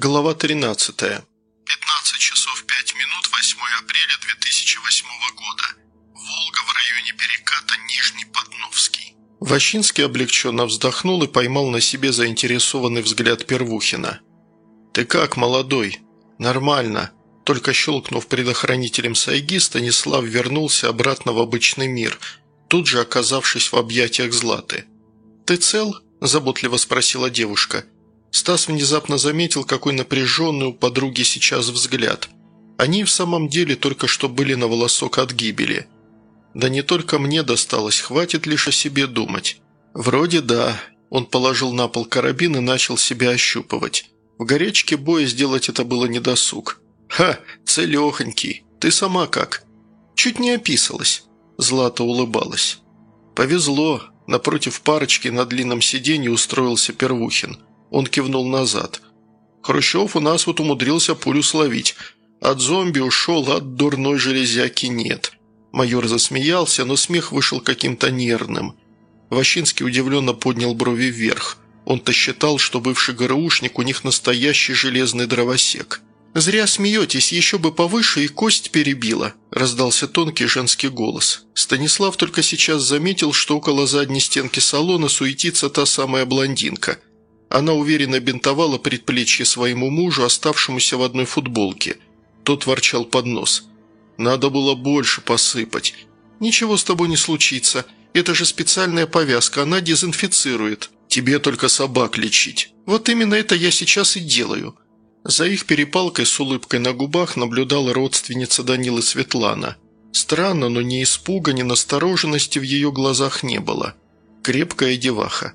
Глава 13. 15 часов 5 минут 8 апреля 2008 года. Волга в районе переката Нижний Подновский. Ващинский облегченно вздохнул и поймал на себе заинтересованный взгляд Первухина. «Ты как, молодой?» «Нормально». Только щелкнув предохранителем сайги, Станислав вернулся обратно в обычный мир, тут же оказавшись в объятиях Златы. «Ты цел?» – заботливо спросила девушка – Стас внезапно заметил, какой напряженный у подруги сейчас взгляд. Они в самом деле только что были на волосок от гибели. Да не только мне досталось, хватит лишь о себе думать. Вроде да. Он положил на пол карабин и начал себя ощупывать. В горячке боя сделать это было недосуг. «Ха, целехонький. Ты сама как?» «Чуть не описалась». Злата улыбалась. «Повезло. Напротив парочки на длинном сиденье устроился Первухин. Он кивнул назад. «Хрущев у нас вот умудрился пулю словить. От зомби ушел, от дурной железяки нет». Майор засмеялся, но смех вышел каким-то нервным. Ващинский удивленно поднял брови вверх. Он-то считал, что бывший ГРУшник у них настоящий железный дровосек. «Зря смеетесь, еще бы повыше и кость перебила», – раздался тонкий женский голос. Станислав только сейчас заметил, что около задней стенки салона суетится та самая блондинка – она уверенно бинтовала предплечье своему мужу, оставшемуся в одной футболке. Тот ворчал под нос. «Надо было больше посыпать». «Ничего с тобой не случится. Это же специальная повязка, она дезинфицирует. Тебе только собак лечить. Вот именно это я сейчас и делаю». За их перепалкой с улыбкой на губах наблюдала родственница Данилы Светлана. Странно, но ни испуга, ни настороженности в ее глазах не было. Крепкая деваха.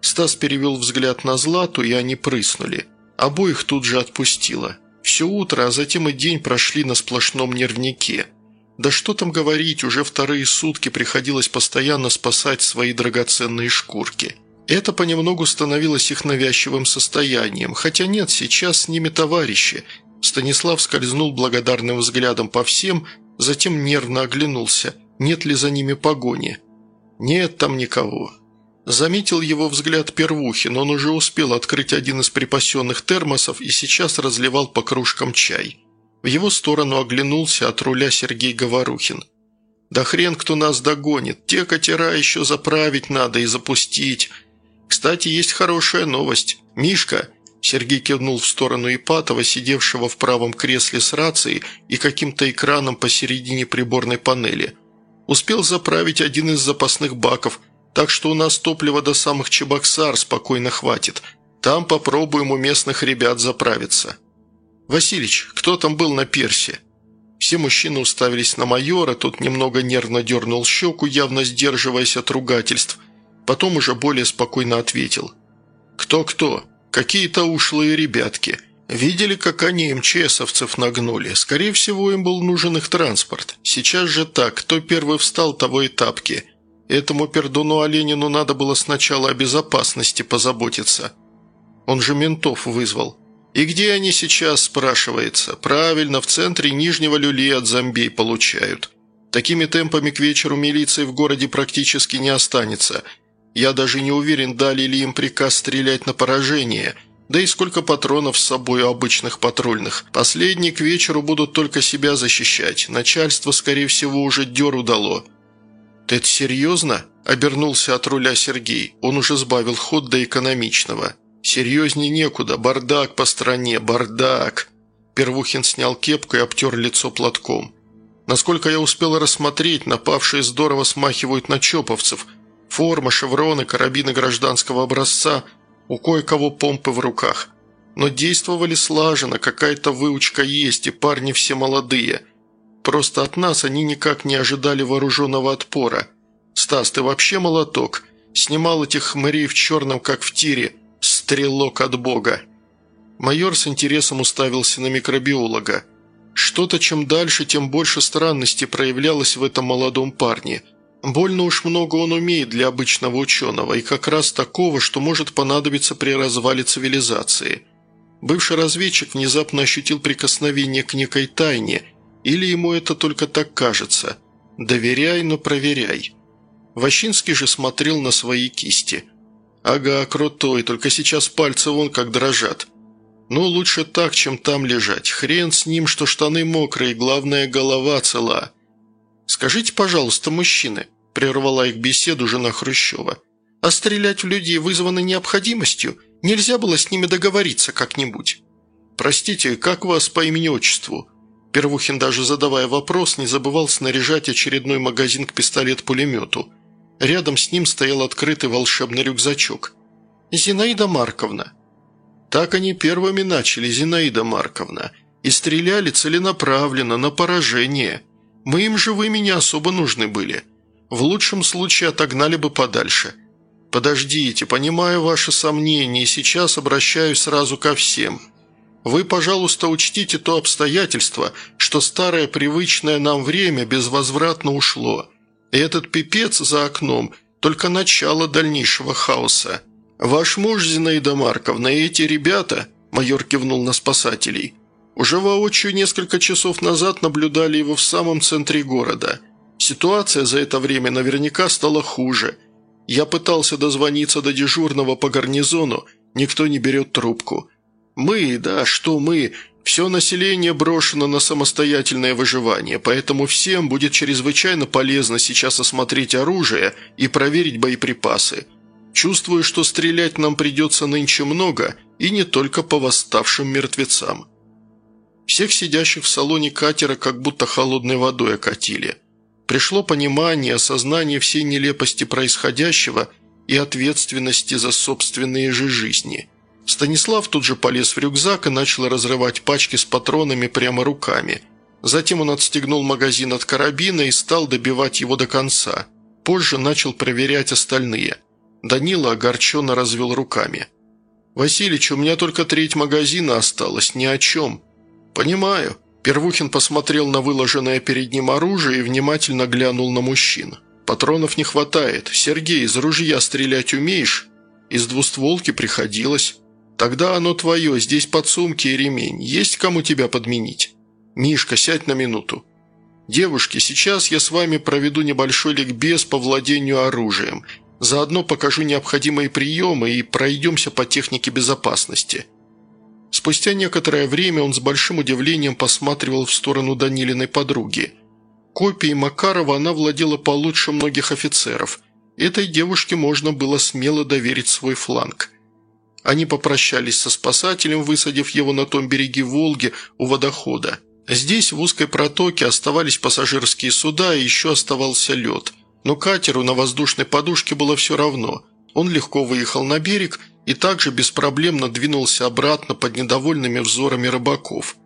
Стас перевел взгляд на Злату, и они прыснули. Обоих тут же отпустило. Все утро, а затем и день прошли на сплошном нервнике. Да что там говорить, уже вторые сутки приходилось постоянно спасать свои драгоценные шкурки. Это понемногу становилось их навязчивым состоянием, хотя нет, сейчас с ними товарищи. Станислав скользнул благодарным взглядом по всем, затем нервно оглянулся, нет ли за ними погони. Нет там никого. Заметил его взгляд Первухин, он уже успел открыть один из припасенных термосов и сейчас разливал по кружкам чай. В его сторону оглянулся от руля Сергей Говорухин. «Да хрен кто нас догонит, те катера еще заправить надо и запустить. Кстати, есть хорошая новость. Мишка...» Сергей кивнул в сторону Ипатова, сидевшего в правом кресле с рацией и каким-то экраном посередине приборной панели. Успел заправить один из запасных баков – так что у нас топлива до самых Чебоксар спокойно хватит. Там попробуем у местных ребят заправиться. Василич, кто там был на персе?» Все мужчины уставились на майора, тот немного нервно дернул щеку, явно сдерживаясь от ругательств. Потом уже более спокойно ответил. «Кто-кто? Какие-то ушлые ребятки. Видели, как они МЧСовцев нагнули? Скорее всего, им был нужен их транспорт. Сейчас же так, кто первый встал, того и тапки. Этому пердуну Оленину надо было сначала о безопасности позаботиться. Он же ментов вызвал. И где они сейчас, спрашивается? Правильно, в центре Нижнего Люли от зомбей получают. Такими темпами к вечеру милиции в городе практически не останется. Я даже не уверен, дали ли им приказ стрелять на поражение. Да и сколько патронов с собой у обычных патрульных. Последние к вечеру будут только себя защищать. Начальство, скорее всего, уже дёру дало. «Ты это серьезно?» – обернулся от руля Сергей. Он уже сбавил ход до экономичного. «Серьезней некуда. Бардак по стране. Бардак!» Первухин снял кепку и обтер лицо платком. Насколько я успел рассмотреть, напавшие здорово смахивают на чоповцев. Форма, шевроны, карабины гражданского образца, у кое-кого помпы в руках. Но действовали слаженно, какая-то выучка есть, и парни все молодые. Просто от нас они никак не ожидали вооруженного отпора. Стас, ты вообще молоток. Снимал этих хмырей в черном, как в тире. Стрелок от бога». Майор с интересом уставился на микробиолога. Что-то чем дальше, тем больше странности проявлялось в этом молодом парне. Больно уж много он умеет для обычного ученого, и как раз такого, что может понадобиться при развале цивилизации. Бывший разведчик внезапно ощутил прикосновение к некой тайне – или ему это только так кажется? Доверяй, но проверяй. Ващинский же смотрел на свои кисти. Ага, крутой, только сейчас пальцы вон как дрожат. «Ну, лучше так, чем там лежать. Хрен с ним, что штаны мокрые, главное, голова цела». «Скажите, пожалуйста, мужчины», – прервала их беседу жена Хрущева, «а стрелять в людей вызвано необходимостью? Нельзя было с ними договориться как-нибудь?» «Простите, как вас по имени-отчеству?» Первухин, даже задавая вопрос, не забывал снаряжать очередной магазин к пистолет-пулемету. Рядом с ним стоял открытый волшебный рюкзачок. «Зинаида Марковна». Так они первыми начали, Зинаида Марковна, и стреляли целенаправленно, на поражение. Мы им живыми не особо нужны были. В лучшем случае отогнали бы подальше. Подождите, понимаю ваши сомнения, сейчас обращаюсь сразу ко всем. Вы, пожалуйста, учтите то обстоятельство, что старое привычное нам время безвозвратно ушло. И этот пипец за окном – только начало дальнейшего хаоса. Ваш муж, Зинаида Марковна, и эти ребята, майор кивнул на спасателей, уже воочию несколько часов назад наблюдали его в самом центре города. Ситуация за это время наверняка стала хуже. Я пытался дозвониться до дежурного по гарнизону, никто не берет трубку. Мы, да, что мы, все население брошено на самостоятельное выживание, поэтому всем будет чрезвычайно полезно сейчас осмотреть оружие и проверить боеприпасы. Чувствую, что стрелять нам придется нынче много, и не только по восставшим мертвецам. Всех сидящих в салоне катера как будто холодной водой окатили. Пришло понимание, осознание всей нелепости происходящего и ответственности за собственные же жизни – Станислав тут же полез в рюкзак и начал разрывать пачки с патронами прямо руками. Затем он отстегнул магазин от карабина и стал добивать его до конца. Позже начал проверять остальные. Данила огорченно развел руками. «Василич, у меня только треть магазина осталось, ни о чем». «Понимаю». Первухин посмотрел на выложенное перед ним оружие и внимательно глянул на мужчин. «Патронов не хватает. Сергей, из ружья стрелять умеешь?» «Из двустволки приходилось». «Тогда оно твое, здесь подсумки и ремень. Есть кому тебя подменить?» «Мишка, сядь на минуту». «Девушки, сейчас я с вами проведу небольшой ликбез по владению оружием. Заодно покажу необходимые приемы и пройдемся по технике безопасности». Спустя некоторое время он с большим удивлением посматривал в сторону Данилиной подруги. Копией Макарова она владела получше многих офицеров. Этой девушке можно было смело доверить свой фланг – они попрощались со спасателем, высадив его на том береге Волги у водохода. Здесь, в узкой протоке, оставались пассажирские суда и еще оставался лед. Но катеру на воздушной подушке было все равно. Он легко выехал на берег и также беспроблемно двинулся обратно под недовольными взорами рыбаков.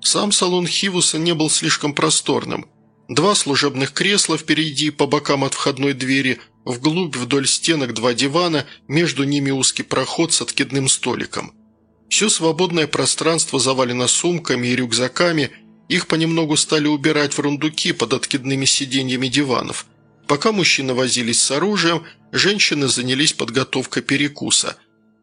Сам салон Хивуса не был слишком просторным. Два служебных кресла впереди по бокам от входной двери – Вглубь вдоль стенок два дивана, между ними узкий проход с откидным столиком. Все свободное пространство завалено сумками и рюкзаками, их понемногу стали убирать в рундуки под откидными сиденьями диванов. Пока мужчины возились с оружием, женщины занялись подготовкой перекуса.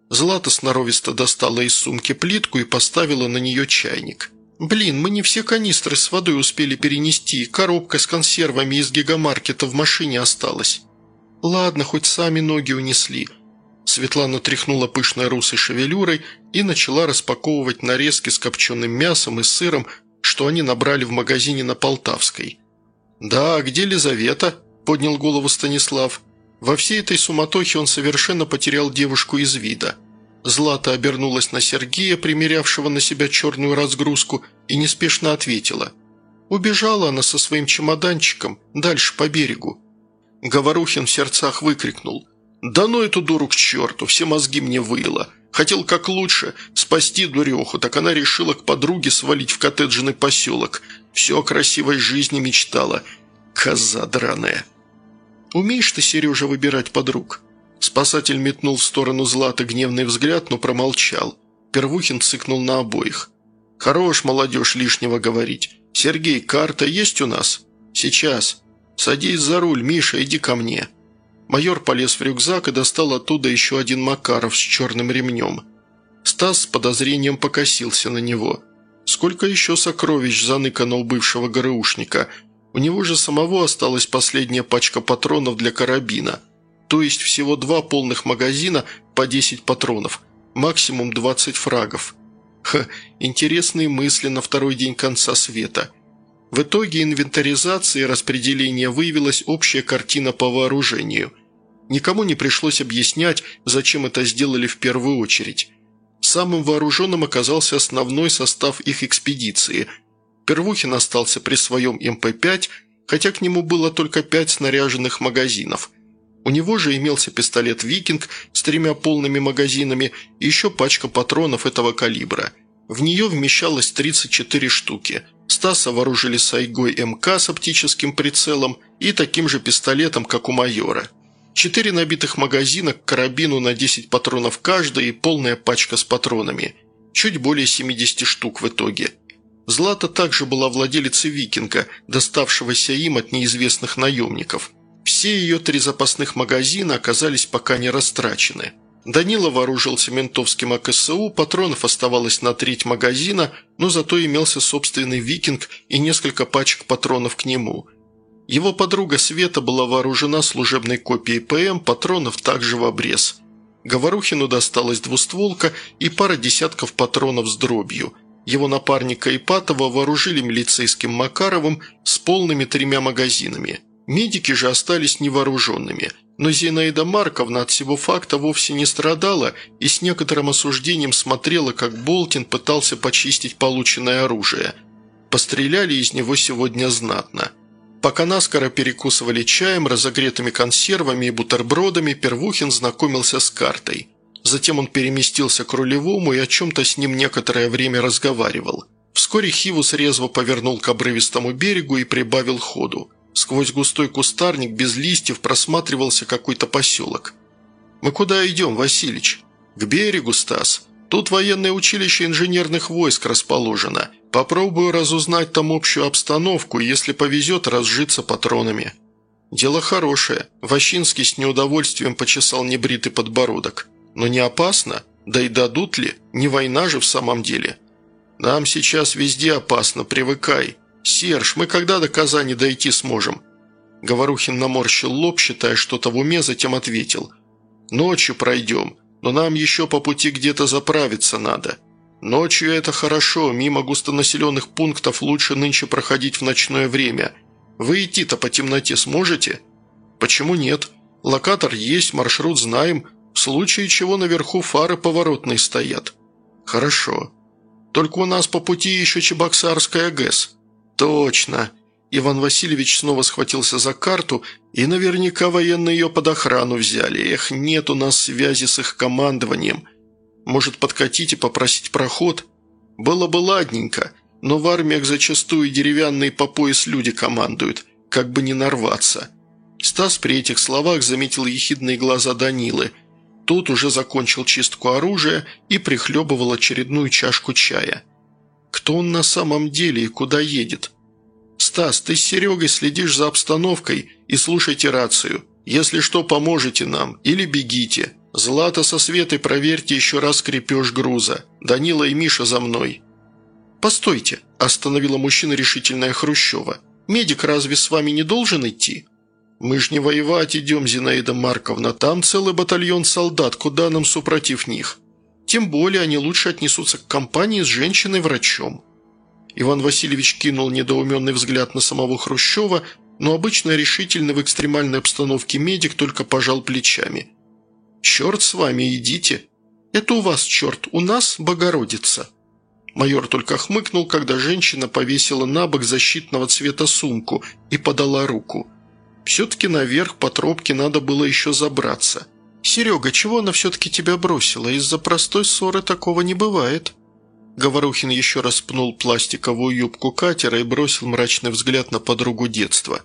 Злата сноровисто достала из сумки плитку и поставила на нее чайник. «Блин, мы не все канистры с водой успели перенести, коробка с консервами из гигамаркета в машине осталась». «Ладно, хоть сами ноги унесли». Светлана тряхнула пышной русой шевелюрой и начала распаковывать нарезки с копченым мясом и сыром, что они набрали в магазине на Полтавской. «Да, а где Лизавета?» – поднял голову Станислав. Во всей этой суматохе он совершенно потерял девушку из вида. Злата обернулась на Сергея, примерявшего на себя черную разгрузку, и неспешно ответила. Убежала она со своим чемоданчиком дальше по берегу. Говорухин в сердцах выкрикнул. «Да ну эту дуру к черту, все мозги мне выело. Хотел как лучше спасти дуреху, так она решила к подруге свалить в коттеджный поселок. Все о красивой жизни мечтала. Коза драная». «Умеешь ты, Сережа, выбирать подруг?» Спасатель метнул в сторону Златы гневный взгляд, но промолчал. Первухин цыкнул на обоих. «Хорош, молодежь, лишнего говорить. Сергей, карта есть у нас?» «Сейчас». «Садись за руль, Миша, иди ко мне». Майор полез в рюкзак и достал оттуда еще один Макаров с черным ремнем. Стас с подозрением покосился на него. Сколько еще сокровищ заныкано у бывшего ГРУшника? У него же самого осталась последняя пачка патронов для карабина. То есть всего два полных магазина по 10 патронов, максимум 20 фрагов. Ха, интересные мысли на второй день конца света. В итоге инвентаризации и распределения выявилась общая картина по вооружению. Никому не пришлось объяснять, зачем это сделали в первую очередь. Самым вооруженным оказался основной состав их экспедиции. Первухин остался при своем МП-5, хотя к нему было только пять снаряженных магазинов. У него же имелся пистолет «Викинг» с тремя полными магазинами и еще пачка патронов этого калибра. В нее вмещалось 34 штуки. Стаса вооружили Сайгой МК с оптическим прицелом и таким же пистолетом, как у майора. Четыре набитых магазина к карабину на 10 патронов каждый и полная пачка с патронами. Чуть более 70 штук в итоге. Злата также была владелицей викинга, доставшегося им от неизвестных наемников. Все ее три запасных магазина оказались пока не растрачены. Данила вооружился ментовским АКСУ, патронов оставалось на треть магазина, но зато имелся собственный викинг и несколько пачек патронов к нему – его подруга Света была вооружена служебной копией ПМ, патронов также в обрез. Говорухину досталась двустволка и пара десятков патронов с дробью. Его напарника Ипатова вооружили милицейским Макаровым с полными тремя магазинами. Медики же остались невооруженными. Но Зинаида Марковна от всего факта вовсе не страдала и с некоторым осуждением смотрела, как Болтин пытался почистить полученное оружие. Постреляли из него сегодня знатно. Пока наскоро перекусывали чаем, разогретыми консервами и бутербродами, Первухин знакомился с картой. Затем он переместился к рулевому и о чем-то с ним некоторое время разговаривал. Вскоре Хивус резво повернул к обрывистому берегу и прибавил ходу. Сквозь густой кустарник без листьев просматривался какой-то поселок. «Мы куда идем, Василич?» «К берегу, Стас. Тут военное училище инженерных войск расположено. Попробую разузнать там общую обстановку если повезет, разжиться патронами». «Дело хорошее». Ващинский с неудовольствием почесал небритый подбородок. «Но не опасно? Да и дадут ли? Не война же в самом деле». «Нам сейчас везде опасно, привыкай. Серж, мы когда до Казани дойти сможем?» Говорухин наморщил лоб, считая что-то в уме, затем ответил. «Ночью пройдем, но нам еще по пути где-то заправиться надо». Ночью это хорошо, мимо густонаселенных пунктов лучше нынче проходить в ночное время. Вы идти-то по темноте сможете? Почему нет? Локатор есть, маршрут знаем, в случае чего наверху фары поворотные стоят. Хорошо. Только у нас по пути еще Чебоксарская ГЭС. Точно. Иван Васильевич снова схватился за карту, и наверняка военные ее под охрану взяли. Эх, нет у нас связи с их командованием. Может, подкатить и попросить проход? Было бы ладненько, но в армиях зачастую деревянные по пояс люди командуют, как бы не нарваться». Стас при этих словах заметил ехидные глаза Данилы. Тот уже закончил чистку оружия и прихлебывал очередную чашку чая. «Кто он на самом деле и куда едет?» «Стас, ты с Серегой следишь за обстановкой и слушайте рацию. Если что, поможете нам или бегите. «Злата со Светой проверьте еще раз крепеж груза. Данила и Миша за мной». «Постойте», – остановила мужчина решительная Хрущева. «Медик разве с вами не должен идти?» «Мы ж не воевать идем, Зинаида Марковна. Там целый батальон солдат. Куда нам супротив них?» «Тем более они лучше отнесутся к компании с женщиной-врачом». Иван Васильевич кинул недоуменный взгляд на самого Хрущева, но обычно решительный в экстремальной обстановке медик только пожал плечами – «Черт с вами, идите!» «Это у вас черт, у нас Богородица!» Майор только хмыкнул, когда женщина повесила на бок защитного цвета сумку и подала руку. Все-таки наверх по тропке надо было еще забраться. «Серега, чего она все-таки тебя бросила? Из-за простой ссоры такого не бывает». Говорухин еще раз пнул пластиковую юбку катера и бросил мрачный взгляд на подругу детства.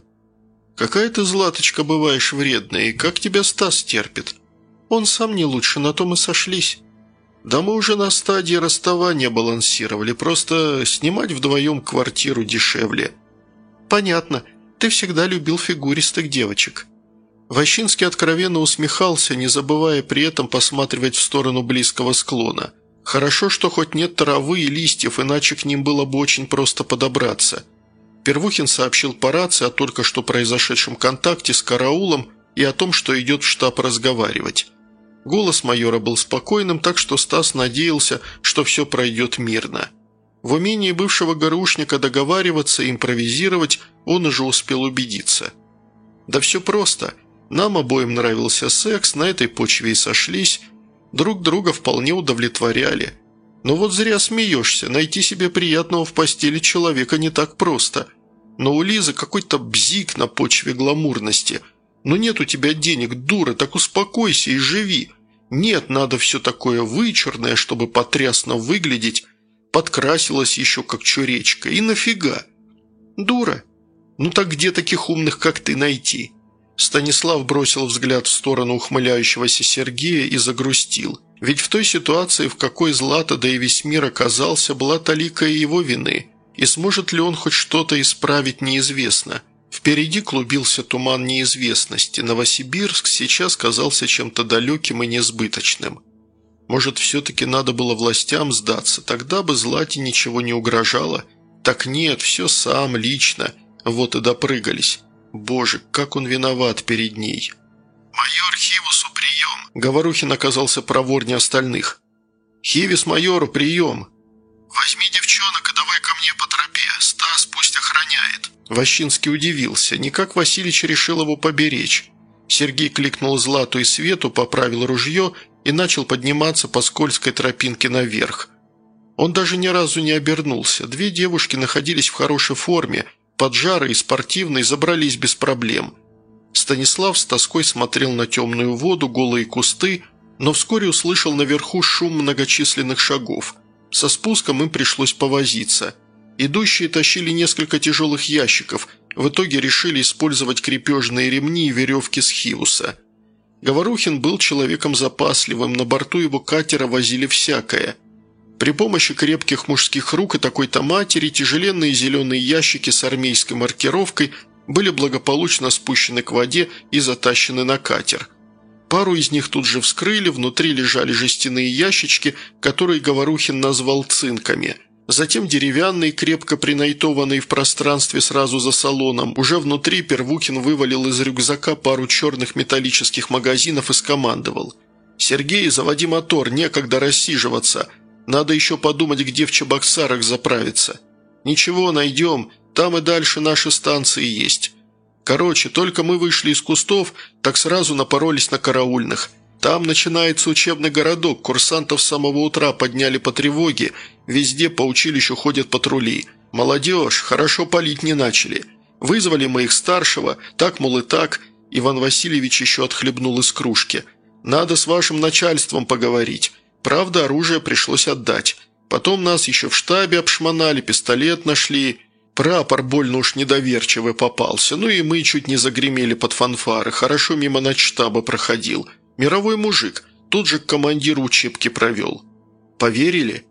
«Какая ты, Златочка, бываешь вредная, и как тебя Стас терпит?» Он сам не лучше, на том и сошлись. Да мы уже на стадии расставания балансировали, просто снимать вдвоем квартиру дешевле. Понятно, ты всегда любил фигуристых девочек. Ващинский откровенно усмехался, не забывая при этом посматривать в сторону близкого склона. Хорошо, что хоть нет травы и листьев, иначе к ним было бы очень просто подобраться. Первухин сообщил по рации о только что произошедшем контакте с караулом и о том, что идет в штаб разговаривать. Голос майора был спокойным, так что Стас надеялся, что все пройдет мирно. В умении бывшего горушника договариваться и импровизировать он уже успел убедиться. Да все просто. Нам обоим нравился секс, на этой почве и сошлись. Друг друга вполне удовлетворяли. Но вот зря смеешься, найти себе приятного в постели человека не так просто. Но у Лизы какой-то бзик на почве гламурности. Но нет у тебя денег, дура, так успокойся и живи. Нет, надо все такое вычурное, чтобы потрясно выглядеть, подкрасилась еще как чуречка. И нафига? Дура. Ну так где таких умных, как ты, найти? Станислав бросил взгляд в сторону ухмыляющегося Сергея и загрустил. Ведь в той ситуации, в какой Злата, да и весь мир оказался, была талика его вины. И сможет ли он хоть что-то исправить, неизвестно. Впереди клубился туман неизвестности. Новосибирск сейчас казался чем-то далеким и несбыточным. Может, все-таки надо было властям сдаться, тогда бы Злате ничего не угрожало. Так нет, все сам, лично. Вот и допрыгались. Боже, как он виноват перед ней. «Майор Хивусу, прием!» Говорухин оказался проворнее остальных. «Хивис майору, прием!» «Возьми девчонок и давай ко мне по тропе. Стас пусть охраняет». Ващинский удивился. Никак Васильич решил его поберечь. Сергей кликнул Злату и Свету, поправил ружье и начал подниматься по скользкой тропинке наверх. Он даже ни разу не обернулся. Две девушки находились в хорошей форме, поджарые и спортивные, забрались без проблем. Станислав с тоской смотрел на темную воду, голые кусты, но вскоре услышал наверху шум многочисленных шагов. Со спуском им пришлось повозиться. Идущие тащили несколько тяжелых ящиков, в итоге решили использовать крепежные ремни и веревки с хиуса – Говорухин был человеком запасливым, на борту его катера возили всякое. При помощи крепких мужских рук и такой-то матери тяжеленные зеленые ящики с армейской маркировкой были благополучно спущены к воде и затащены на катер. Пару из них тут же вскрыли, внутри лежали жестяные ящички, которые Говорухин назвал цинками – Затем деревянный, крепко принайтованный в пространстве сразу за салоном. Уже внутри Первухин вывалил из рюкзака пару черных металлических магазинов и скомандовал. «Сергей, заводи мотор, некогда рассиживаться. Надо еще подумать, где в Чебоксарах заправиться. Ничего, найдем, там и дальше наши станции есть. Короче, только мы вышли из кустов, так сразу напоролись на караульных». Там начинается учебный городок, курсантов с самого утра подняли по тревоге, везде по училищу ходят патрули. Молодежь, хорошо палить не начали. Вызвали мы их старшего, так, мол, и так. Иван Васильевич еще отхлебнул из кружки. Надо с вашим начальством поговорить. Правда, оружие пришлось отдать. Потом нас еще в штабе обшмонали, пистолет нашли. Прапор больно уж недоверчивый попался, ну и мы чуть не загремели под фанфары. Хорошо мимо начштаба проходил. Мировой мужик, тут же к командиру учебки провел. Поверили?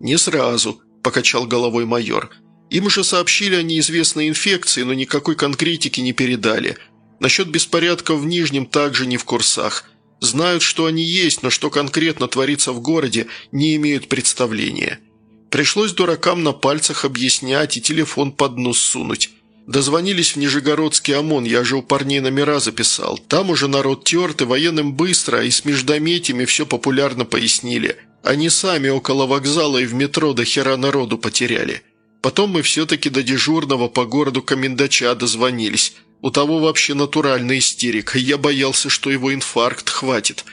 Не сразу, покачал головой майор. Им же сообщили о неизвестной инфекции, но никакой конкретики не передали. Насчет беспорядков в Нижнем также не в курсах. Знают, что они есть, но что конкретно творится в городе, не имеют представления. Пришлось дуракам на пальцах объяснять и телефон под нос сунуть. Дозвонились в Нижегородский ОМОН, я же у парней номера записал. Там уже народ терт, и военным быстро, и с междометиями все популярно пояснили. Они сами около вокзала и в метро до хера народу потеряли. Потом мы все-таки до дежурного по городу комендача дозвонились. У того вообще натуральный истерик, я боялся, что его инфаркт хватит.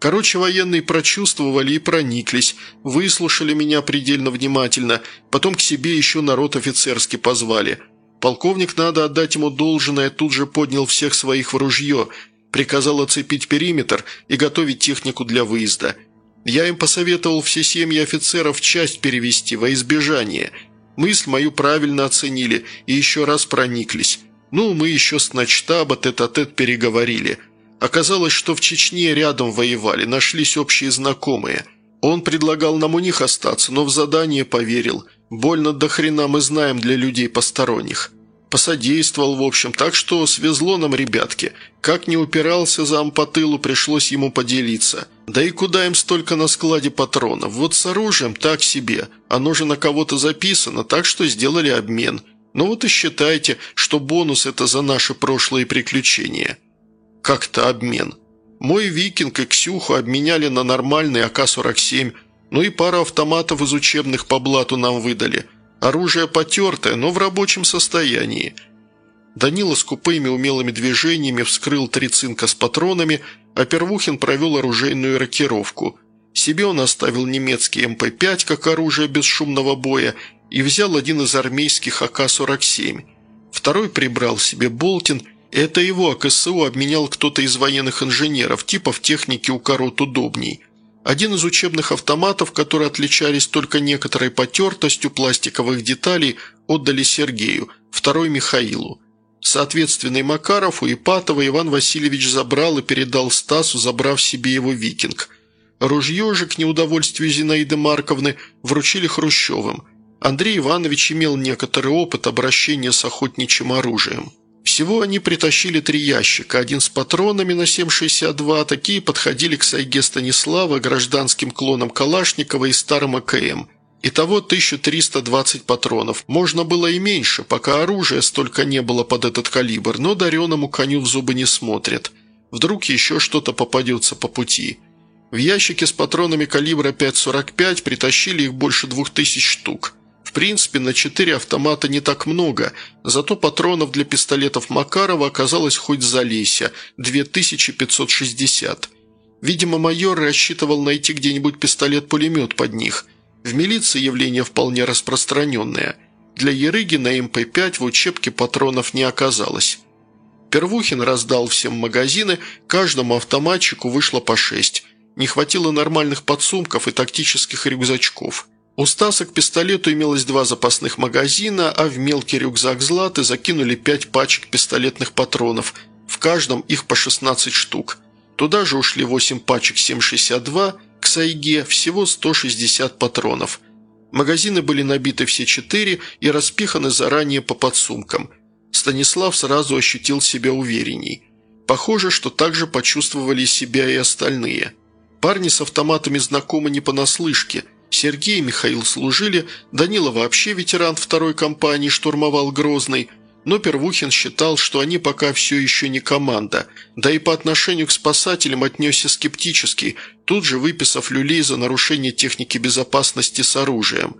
Короче, военные прочувствовали и прониклись, выслушали меня предельно внимательно, потом к себе еще народ офицерский позвали – Полковник, надо отдать ему должное, тут же поднял всех своих в ружье, приказал оцепить периметр и готовить технику для выезда. Я им посоветовал все семьи офицеров часть перевести во избежание. Мысль мою правильно оценили и еще раз прониклись. Ну, мы еще с начтаба тет-а-тет переговорили. Оказалось, что в Чечне рядом воевали, нашлись общие знакомые. Он предлагал нам у них остаться, но в задание поверил – Больно до хрена мы знаем для людей посторонних. Посодействовал, в общем, так что свезло нам, ребятки. Как не упирался зам по тылу, пришлось ему поделиться. Да и куда им столько на складе патронов? Вот с оружием так себе. Оно же на кого-то записано, так что сделали обмен. Ну вот и считайте, что бонус это за наши прошлые приключения. Как-то обмен. Мой «Викинг» и «Ксюху» обменяли на нормальный АК-47, ну и пару автоматов из учебных по блату нам выдали. Оружие потертое, но в рабочем состоянии. Данила с купыми умелыми движениями вскрыл три цинка с патронами, а Первухин провел оружейную рокировку. Себе он оставил немецкий МП-5 как оружие бесшумного боя и взял один из армейских АК-47. Второй прибрал себе Болтин – это его АКСУ обменял кто-то из военных инженеров, типа в технике у корот удобней. Один из учебных автоматов, которые отличались только некоторой потертостью пластиковых деталей, отдали Сергею, второй – Михаилу. Соответственно, и Макарову, и Патова Иван Васильевич забрал и передал Стасу, забрав себе его «Викинг». Ружье же, к неудовольствию Зинаиды Марковны, вручили Хрущевым. Андрей Иванович имел некоторый опыт обращения с охотничьим оружием. Всего они притащили три ящика, один с патронами на 7,62, такие подходили к Сайге Станислава, гражданским клонам Калашникова и старым АКМ. Итого 1320 патронов. Можно было и меньше, пока оружия столько не было под этот калибр, но дареному коню в зубы не смотрят. Вдруг еще что-то попадется по пути. В ящике с патронами калибра 5,45 притащили их больше двух тысяч штук. Принципе, на четыре автомата не так много, зато патронов для пистолетов Макарова оказалось хоть залейся – 2560. Видимо, майор рассчитывал найти где-нибудь пистолет-пулемет под них. В милиции явление вполне распространенное. Для Ерыги на МП-5 в учебке патронов не оказалось. Первухин раздал всем магазины, каждому автоматчику вышло по шесть. Не хватило нормальных подсумков и тактических рюкзачков – у Стаса к пистолету имелось два запасных магазина, а в мелкий рюкзак Златы закинули пять пачек пистолетных патронов, в каждом их по 16 штук. Туда же ушли 8 пачек 7,62, к Сайге всего 160 патронов. Магазины были набиты все четыре и распиханы заранее по подсумкам. Станислав сразу ощутил себя уверенней. Похоже, что также почувствовали себя и остальные. Парни с автоматами знакомы не понаслышке – Сергей и Михаил служили, Данила вообще ветеран второй компании, штурмовал Грозный, но Первухин считал, что они пока все еще не команда, да и по отношению к спасателям отнесся скептически, тут же выписав люлей за нарушение техники безопасности с оружием.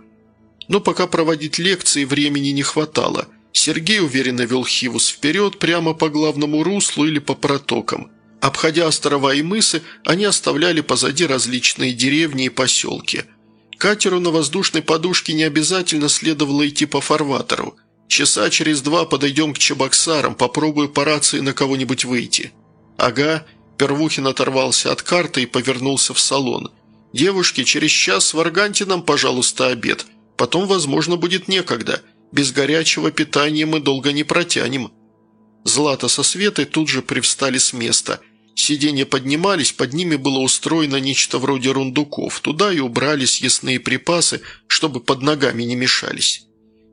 Но пока проводить лекции времени не хватало. Сергей уверенно вел Хивус вперед, прямо по главному руслу или по протокам. Обходя острова и мысы, они оставляли позади различные деревни и поселки – Катеру на воздушной подушке не обязательно следовало идти по фарватеру. Часа через два подойдем к Чебоксарам, попробую по рации на кого-нибудь выйти». «Ага». Первухин оторвался от карты и повернулся в салон. «Девушки, через час сварганьте нам, пожалуйста, обед. Потом, возможно, будет некогда. Без горячего питания мы долго не протянем». Злата со Светой тут же привстали с места – Сиденья поднимались, под ними было устроено нечто вроде рундуков. Туда и убрали съестные припасы, чтобы под ногами не мешались.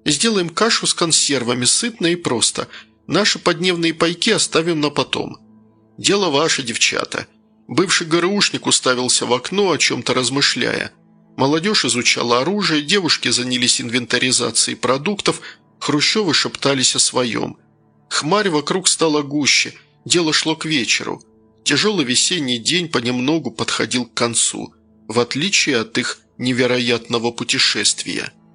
Сделаем кашу с консервами, сытно и просто. Наши подневные пайки оставим на потом. Дело ваше, девчата. Бывший ГРУшник уставился в окно, о чем-то размышляя. Молодежь изучала оружие, девушки занялись инвентаризацией продуктов, хрущевы шептались о своем. Хмарь вокруг стала гуще, дело шло к вечеру – Тяжелый весенний день понемногу подходил к концу, в отличие от их невероятного путешествия –